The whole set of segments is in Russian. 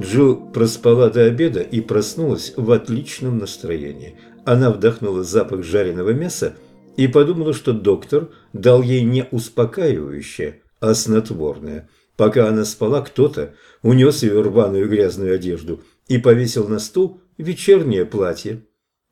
Джилл проспала до обеда и проснулась в отличном настроении. Она вдохнула запах жареного мяса и подумала, что доктор дал ей не успокаивающее, а снотворное. Пока она спала, кто-то унес ее рваную грязную одежду и повесил на стул вечернее платье.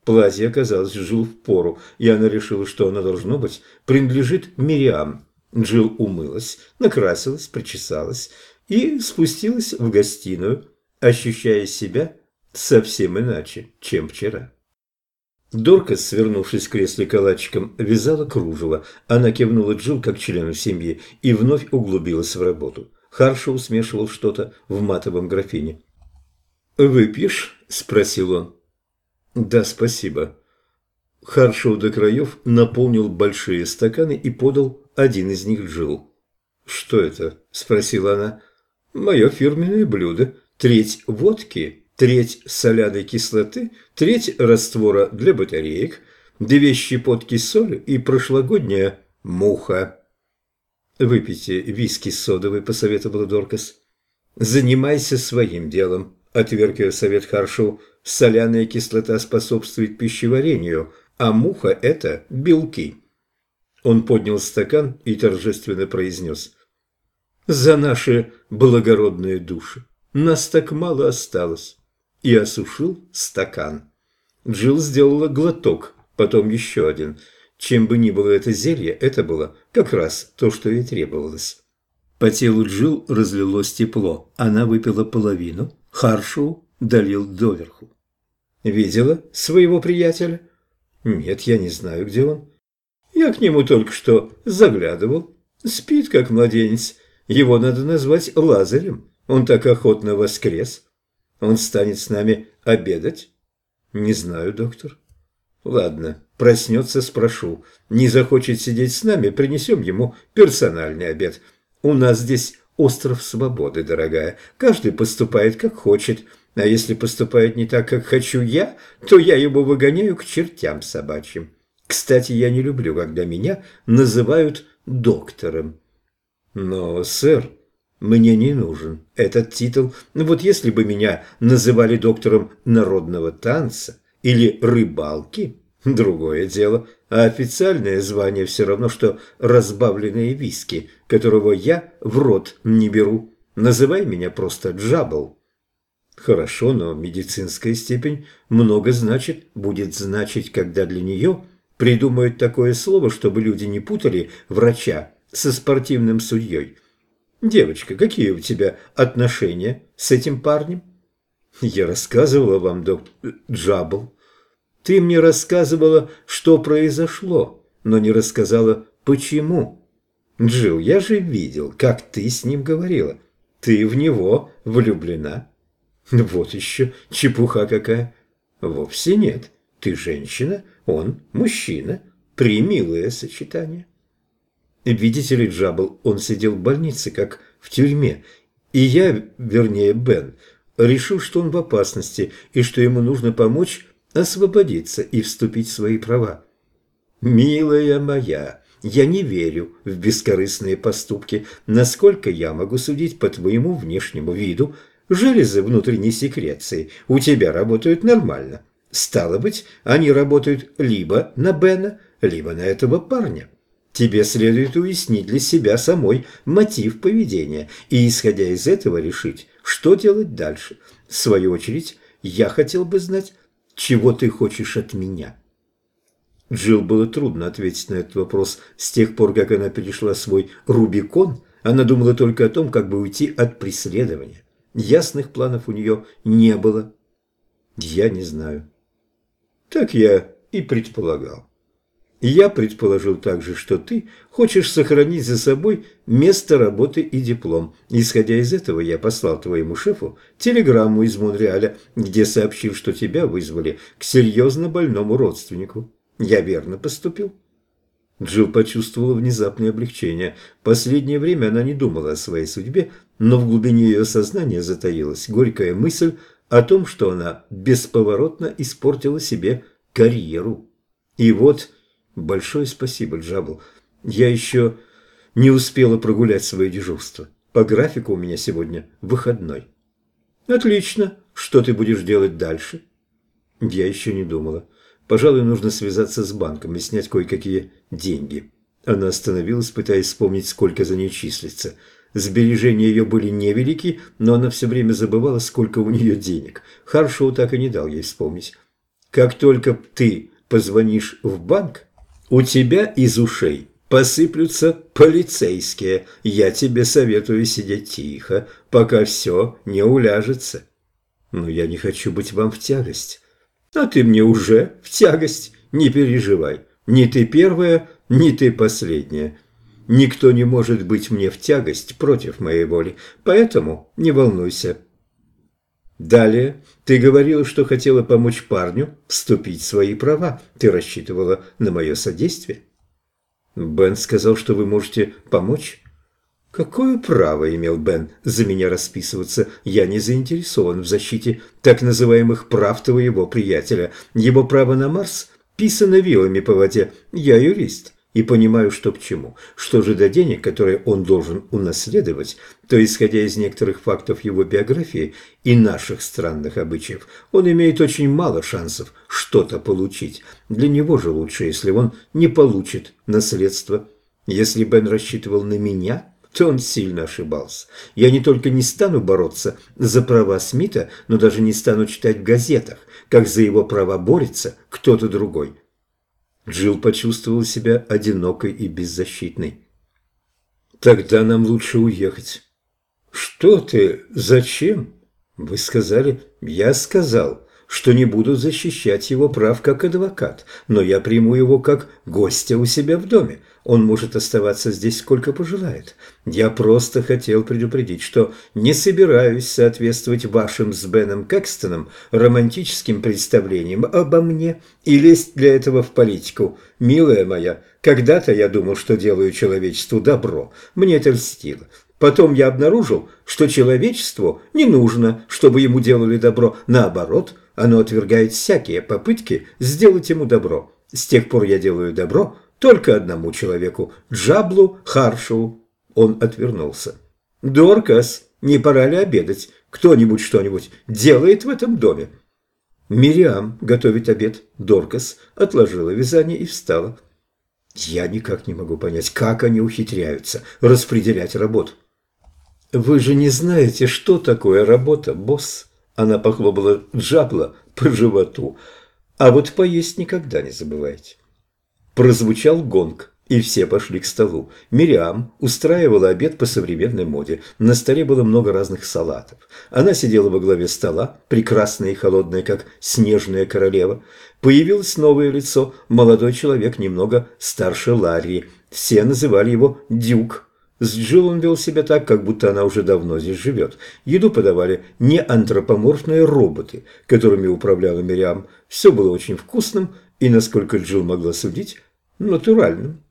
Платье оказалось Джилл в пору, и она решила, что оно должно быть принадлежит Мириам. Джилл умылась, накрасилась, причесалась и спустилась в гостиную, ощущая себя совсем иначе, чем вчера. Доркас, свернувшись в кресле калачиком, вязала кружево. Она кивнула Джилл как члену семьи и вновь углубилась в работу. Харшоу смешивал что-то в матовом графине. «Выпьешь?» – спросил он. «Да, спасибо». Харшоу до краев наполнил большие стаканы и подал один из них Джилл. «Что это?» – спросила она. «Мое фирменное блюдо. Треть водки, треть соляной кислоты, треть раствора для батареек, две щепотки соли и прошлогодняя муха». «Выпейте виски содовый», – посоветовала Доркас. «Занимайся своим делом», – отверг ее совет Харшоу. «Соляная кислота способствует пищеварению, а муха – это белки». Он поднял стакан и торжественно произнес. «За наши благородные души! Нас так мало осталось!» И осушил стакан. Джилл сделала глоток, потом еще один. Чем бы ни было это зелье, это было как раз то, что ей требовалось. По телу Джилл разлилось тепло. Она выпила половину, Харшоу долил доверху. «Видела своего приятеля?» «Нет, я не знаю, где он». Я к нему только что заглядывал. Спит, как младенец. Его надо назвать Лазарем. Он так охотно воскрес. Он станет с нами обедать? Не знаю, доктор. Ладно, проснется, спрошу. Не захочет сидеть с нами, принесем ему персональный обед. У нас здесь остров свободы, дорогая. Каждый поступает, как хочет. А если поступает не так, как хочу я, то я его выгоняю к чертям собачьим. Кстати, я не люблю, когда меня называют доктором. Но, сэр, мне не нужен этот титул. Вот если бы меня называли доктором народного танца или рыбалки, другое дело. А официальное звание все равно, что разбавленные виски, которого я в рот не беру. Называй меня просто Джабл. Хорошо, но медицинская степень много значит, будет значить, когда для нее – придумают такое слово, чтобы люди не путали врача со спортивным судьей. Девочка, какие у тебя отношения с этим парнем? Я рассказывала вам, доктор Джабл. Ты мне рассказывала, что произошло, но не рассказала, почему. Джилл, я же видел, как ты с ним говорила. Ты в него влюблена. Вот еще чепуха какая. Вовсе нет. Ты женщина, он мужчина. Примилое сочетание. Видите ли, Джабл, он сидел в больнице, как в тюрьме. И я, вернее Бен, решил, что он в опасности и что ему нужно помочь освободиться и вступить в свои права. Милая моя, я не верю в бескорыстные поступки. Насколько я могу судить по твоему внешнему виду, железы внутренней секреции у тебя работают нормально. Стало быть, они работают либо на Бена, либо на этого парня. Тебе следует уяснить для себя самой мотив поведения и, исходя из этого, решить, что делать дальше. В свою очередь, я хотел бы знать, чего ты хочешь от меня. Джилл было трудно ответить на этот вопрос. С тех пор, как она перешла свой Рубикон, она думала только о том, как бы уйти от преследования. Ясных планов у нее не было. Я не знаю. Так я и предполагал. Я предположил также, что ты хочешь сохранить за собой место работы и диплом. Исходя из этого, я послал твоему шефу телеграмму из Монреаля, где сообщил, что тебя вызвали к серьезно больному родственнику. Я верно поступил?» Джилл почувствовала внезапное облегчение. Последнее время она не думала о своей судьбе, но в глубине ее сознания затаилась горькая мысль о том, что она бесповоротно испортила себе карьеру. И вот, большое спасибо, Джабл, я еще не успела прогулять свое дежурство. По графику у меня сегодня выходной. Отлично. Что ты будешь делать дальше? Я еще не думала. Пожалуй, нужно связаться с банком и снять кое-какие деньги. Она остановилась, пытаясь вспомнить, сколько за ней числится. Сбережения ее были невелики, но она все время забывала, сколько у нее денег. Харшоу так и не дал ей вспомнить. «Как только ты позвонишь в банк, у тебя из ушей посыплются полицейские. Я тебе советую сидеть тихо, пока все не уляжется. Но я не хочу быть вам в тягость. А ты мне уже в тягость, не переживай. Не ты первая, не ты последняя. Никто не может быть мне в тягость против моей воли, поэтому не волнуйся. Далее ты говорила, что хотела помочь парню вступить в свои права. Ты рассчитывала на мое содействие? Бен сказал, что вы можете помочь. Какое право имел Бен за меня расписываться? Я не заинтересован в защите так называемых прав твоего приятеля. Его право на Марс писано вилами по воде. Я юрист и понимаю, что к чему. Что же до денег, которые он должен унаследовать, то, исходя из некоторых фактов его биографии и наших странных обычаев, он имеет очень мало шансов что-то получить. Для него же лучше, если он не получит наследство. Если Бен рассчитывал на меня, то он сильно ошибался. Я не только не стану бороться за права Смита, но даже не стану читать в газетах, как за его права борется кто-то другой. Джилл почувствовала себя одинокой и беззащитной. «Тогда нам лучше уехать». «Что ты? Зачем?» «Вы сказали...» «Я сказал, что не буду защищать его прав как адвокат, но я приму его как гостя у себя в доме. Он может оставаться здесь сколько пожелает. Я просто хотел предупредить, что не собираюсь соответствовать вашим с Беном Кэкстоном романтическим представлениям обо мне и лезть для этого в политику. Милая моя, когда-то я думал, что делаю человечеству добро. Мне это льстило. Потом я обнаружил, что человечеству не нужно, чтобы ему делали добро. Наоборот, оно отвергает всякие попытки сделать ему добро. С тех пор я делаю добро – только одному человеку – Джаблу Харшоу. Он отвернулся. «Доркас, не пора ли обедать? Кто-нибудь что-нибудь делает в этом доме?» Мириам готовит обед. Доркас отложила вязание и встала. «Я никак не могу понять, как они ухитряются распределять работу». «Вы же не знаете, что такое работа, босс?» Она похлопала Джабла по животу. «А вот поесть никогда не забывайте». Прозвучал гонг, и все пошли к столу. Мириам устраивала обед по современной моде. На столе было много разных салатов. Она сидела во главе стола, прекрасная и холодная, как снежная королева. Появилось новое лицо, молодой человек, немного старше Ларри. Все называли его Дюк. С Джилл он вел себя так, как будто она уже давно здесь живет. Еду подавали не антропоморфные роботы, которыми управляла Мириам. Все было очень вкусным и, насколько Джилл могла судить, натуральным.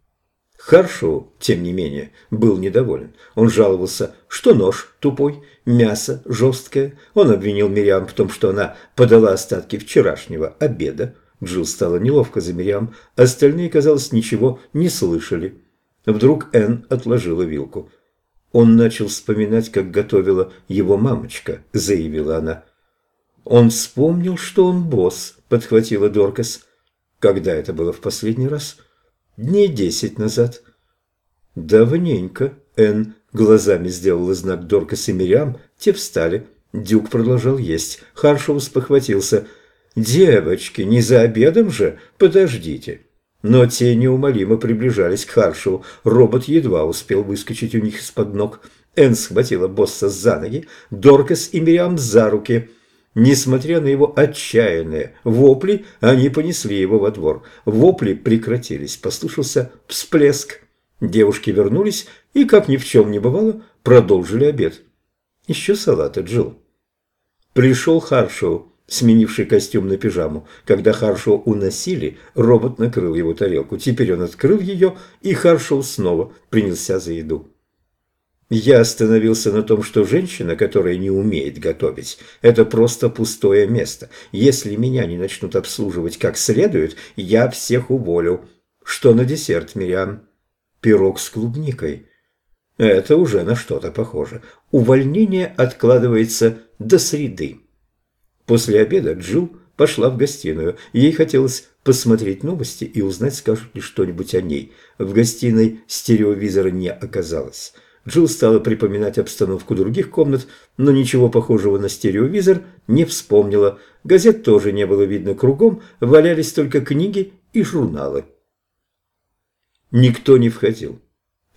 Харшоу, тем не менее, был недоволен. Он жаловался, что нож тупой, мясо жесткое. Он обвинил Мириам в том, что она подала остатки вчерашнего обеда. Джилл стало неловко за Мириам. Остальные, казалось, ничего не слышали. Вдруг Энн отложила вилку. Он начал вспоминать, как готовила его мамочка, заявила она. Он вспомнил, что он босс, подхватила Доркас. Когда это было в последний раз? Дней десять назад. Давненько. Энн глазами сделала знак Доркас и Мириам, те встали. Дюк продолжал есть. Харшоу спохватился. «Девочки, не за обедом же? Подождите». Но те неумолимо приближались к Харшоу. Робот едва успел выскочить у них из-под ног. Энн схватила босса за ноги, Доркас и Мириам за руки – Несмотря на его отчаянные вопли, они понесли его во двор. Вопли прекратились, послышался всплеск. Девушки вернулись и, как ни в чем не бывало, продолжили обед. Еще салата, Джилл. Пришел Харшоу, сменивший костюм на пижаму. Когда Харшоу уносили, робот накрыл его тарелку. Теперь он открыл ее, и Харшоу снова принялся за еду. Я остановился на том, что женщина, которая не умеет готовить, это просто пустое место. Если меня не начнут обслуживать как следует, я всех уволю. Что на десерт, Мириам? Пирог с клубникой. Это уже на что-то похоже. Увольнение откладывается до среды. После обеда Джилл пошла в гостиную. Ей хотелось посмотреть новости и узнать, скажут ли что-нибудь о ней. В гостиной стереовизора не оказалось. Джилл стала припоминать обстановку других комнат, но ничего похожего на стереовизор не вспомнила. Газет тоже не было видно кругом, валялись только книги и журналы. Никто не входил.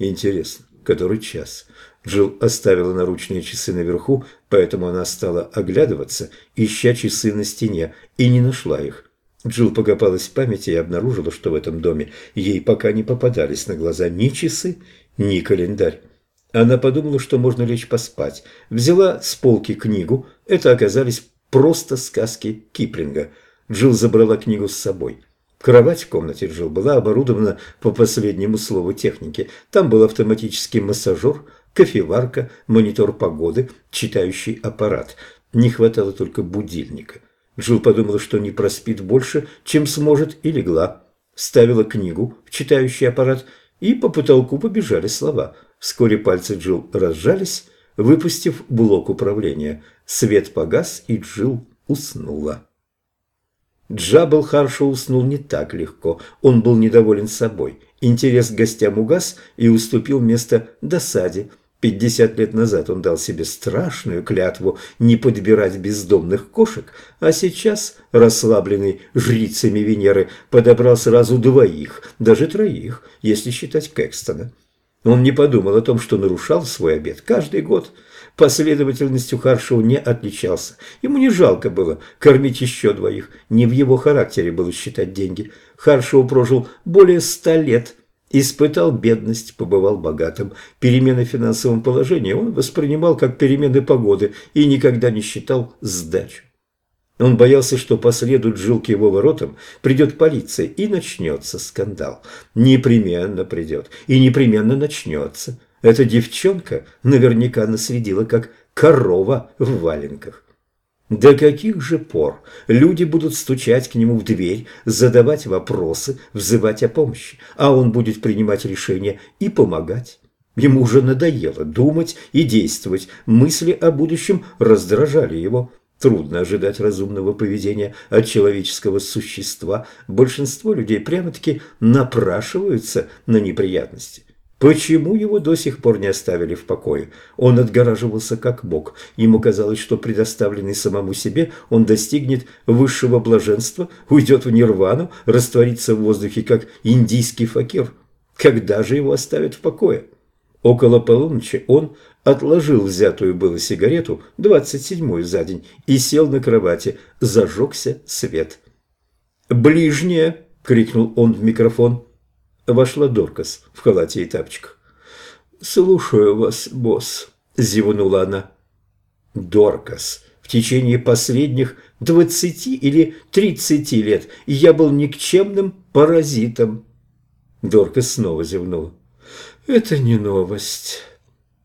Интересно, который час? Джилл оставила наручные часы наверху, поэтому она стала оглядываться, ища часы на стене, и не нашла их. Джилл покопалась в памяти и обнаружила, что в этом доме ей пока не попадались на глаза ни часы, ни календарь. Она подумала, что можно лечь поспать. Взяла с полки книгу. Это оказались просто сказки Киплинга. Джилл забрала книгу с собой. Кровать в комнате Джилл была оборудована по последнему слову техники. Там был автоматический массажер, кофеварка, монитор погоды, читающий аппарат. Не хватало только будильника. Джилл подумала, что не проспит больше, чем сможет, и легла. Ставила книгу в читающий аппарат, и по потолку побежали слова – Вскоре пальцы Джилл разжались, выпустив блок управления. Свет погас, и Джилл уснула. Джабл Харшо уснул не так легко. Он был недоволен собой. Интерес к гостям угас и уступил место досаде. Пятьдесят лет назад он дал себе страшную клятву не подбирать бездомных кошек, а сейчас, расслабленный жрицами Венеры, подобрал сразу двоих, даже троих, если считать Кэкстона. Он не подумал о том, что нарушал свой обед каждый год. Последовательностью Харшоу не отличался. Ему не жалко было кормить еще двоих. Не в его характере было считать деньги. Харшоу прожил более ста лет. Испытал бедность, побывал богатым. Перемены в финансовом положении он воспринимал как перемены погоды и никогда не считал сдачу. Он боялся, что последует жил к его воротам, придет полиция и начнется скандал. Непременно придет и непременно начнется. Эта девчонка наверняка наследила, как корова в валенках. До каких же пор люди будут стучать к нему в дверь, задавать вопросы, взывать о помощи, а он будет принимать решения и помогать? Ему уже надоело думать и действовать, мысли о будущем раздражали его. Трудно ожидать разумного поведения от человеческого существа. Большинство людей прямо-таки напрашиваются на неприятности. Почему его до сих пор не оставили в покое? Он отгораживался как мог. Ему казалось, что предоставленный самому себе, он достигнет высшего блаженства, уйдет в нирвану, растворится в воздухе, как индийский факир. Когда же его оставят в покое? Около полуночи он отложил взятую было сигарету, двадцать седьмую за день, и сел на кровати. Зажегся свет. «Ближняя!» — крикнул он в микрофон. Вошла Доркас в халате и тапочках. «Слушаю вас, босс», — зевнула она. «Доркас, в течение последних двадцати или тридцати лет я был никчемным паразитом». Доркас снова зевнула. «Это не новость».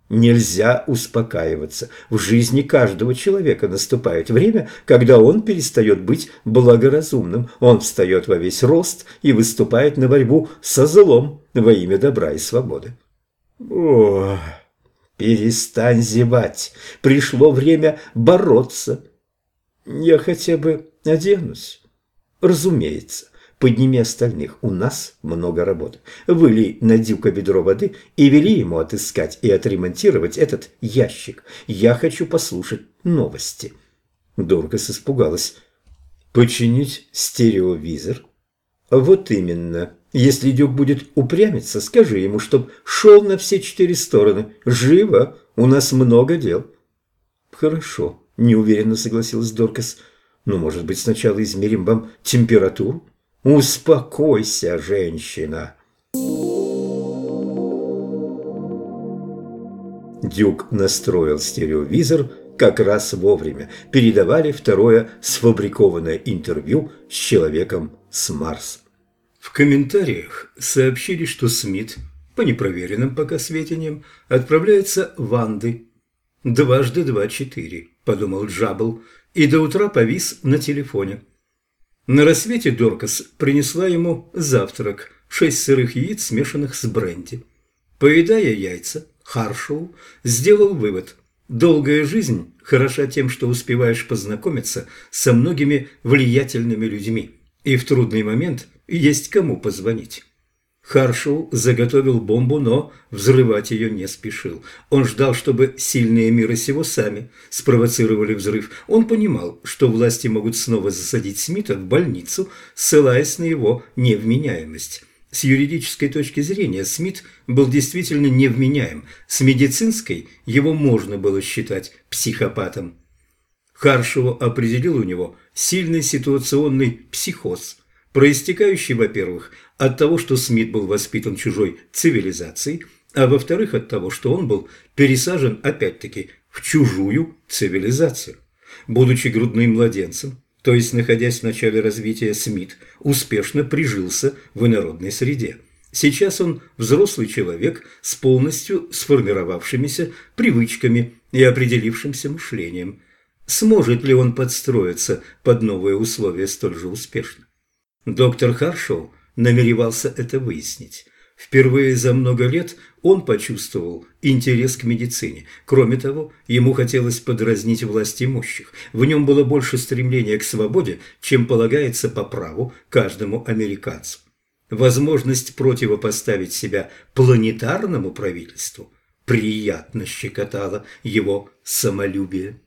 Нельзя успокаиваться. В жизни каждого человека наступает время, когда он перестает быть благоразумным. Он встает во весь рост и выступает на борьбу со злом во имя добра и свободы. О, перестань зевать. Пришло время бороться. Я хотя бы оденусь. Разумеется. Подними остальных, у нас много работы. Выли на Дюка ведро воды и вели ему отыскать и отремонтировать этот ящик. Я хочу послушать новости. Доркас испугалась. Починить стереовизор? Вот именно. Если Дюк будет упрямиться, скажи ему, чтоб шел на все четыре стороны. Живо, у нас много дел. Хорошо, неуверенно согласилась Доркас. Ну, может быть, сначала измерим вам температуру? Успокойся, женщина. Дюк настроил стереовизор как раз вовремя. Передавали второе сфабрикованное интервью с человеком с Марса. В комментариях сообщили, что Смит, по непроверенным пока сведениям, отправляется в Анды. «Дважды два – четыре», – подумал Джабл, и до утра повис на телефоне. На рассвете Доркас принесла ему завтрак – шесть сырых яиц, смешанных с бренди. Поедая яйца, Харшоу сделал вывод. Долгая жизнь хороша тем, что успеваешь познакомиться со многими влиятельными людьми, и в трудный момент есть кому позвонить. Харшоу заготовил бомбу, но взрывать ее не спешил. Он ждал, чтобы сильные мира сего сами спровоцировали взрыв. Он понимал, что власти могут снова засадить Смита в больницу, ссылаясь на его невменяемость. С юридической точки зрения Смит был действительно невменяем. С медицинской его можно было считать психопатом. Харшоу определил у него сильный ситуационный психоз – проистекающий, во-первых, от того, что Смит был воспитан чужой цивилизацией, а во-вторых, от того, что он был пересажен, опять-таки, в чужую цивилизацию. Будучи грудным младенцем, то есть находясь в начале развития, Смит успешно прижился в инородной среде. Сейчас он взрослый человек с полностью сформировавшимися привычками и определившимся мышлением. Сможет ли он подстроиться под новые условия столь же успешно? Доктор Харшоу намеревался это выяснить. Впервые за много лет он почувствовал интерес к медицине. Кроме того, ему хотелось подразнить власть имущих. В нем было больше стремления к свободе, чем полагается по праву каждому американцу. Возможность противопоставить себя планетарному правительству приятно щекотала его самолюбие.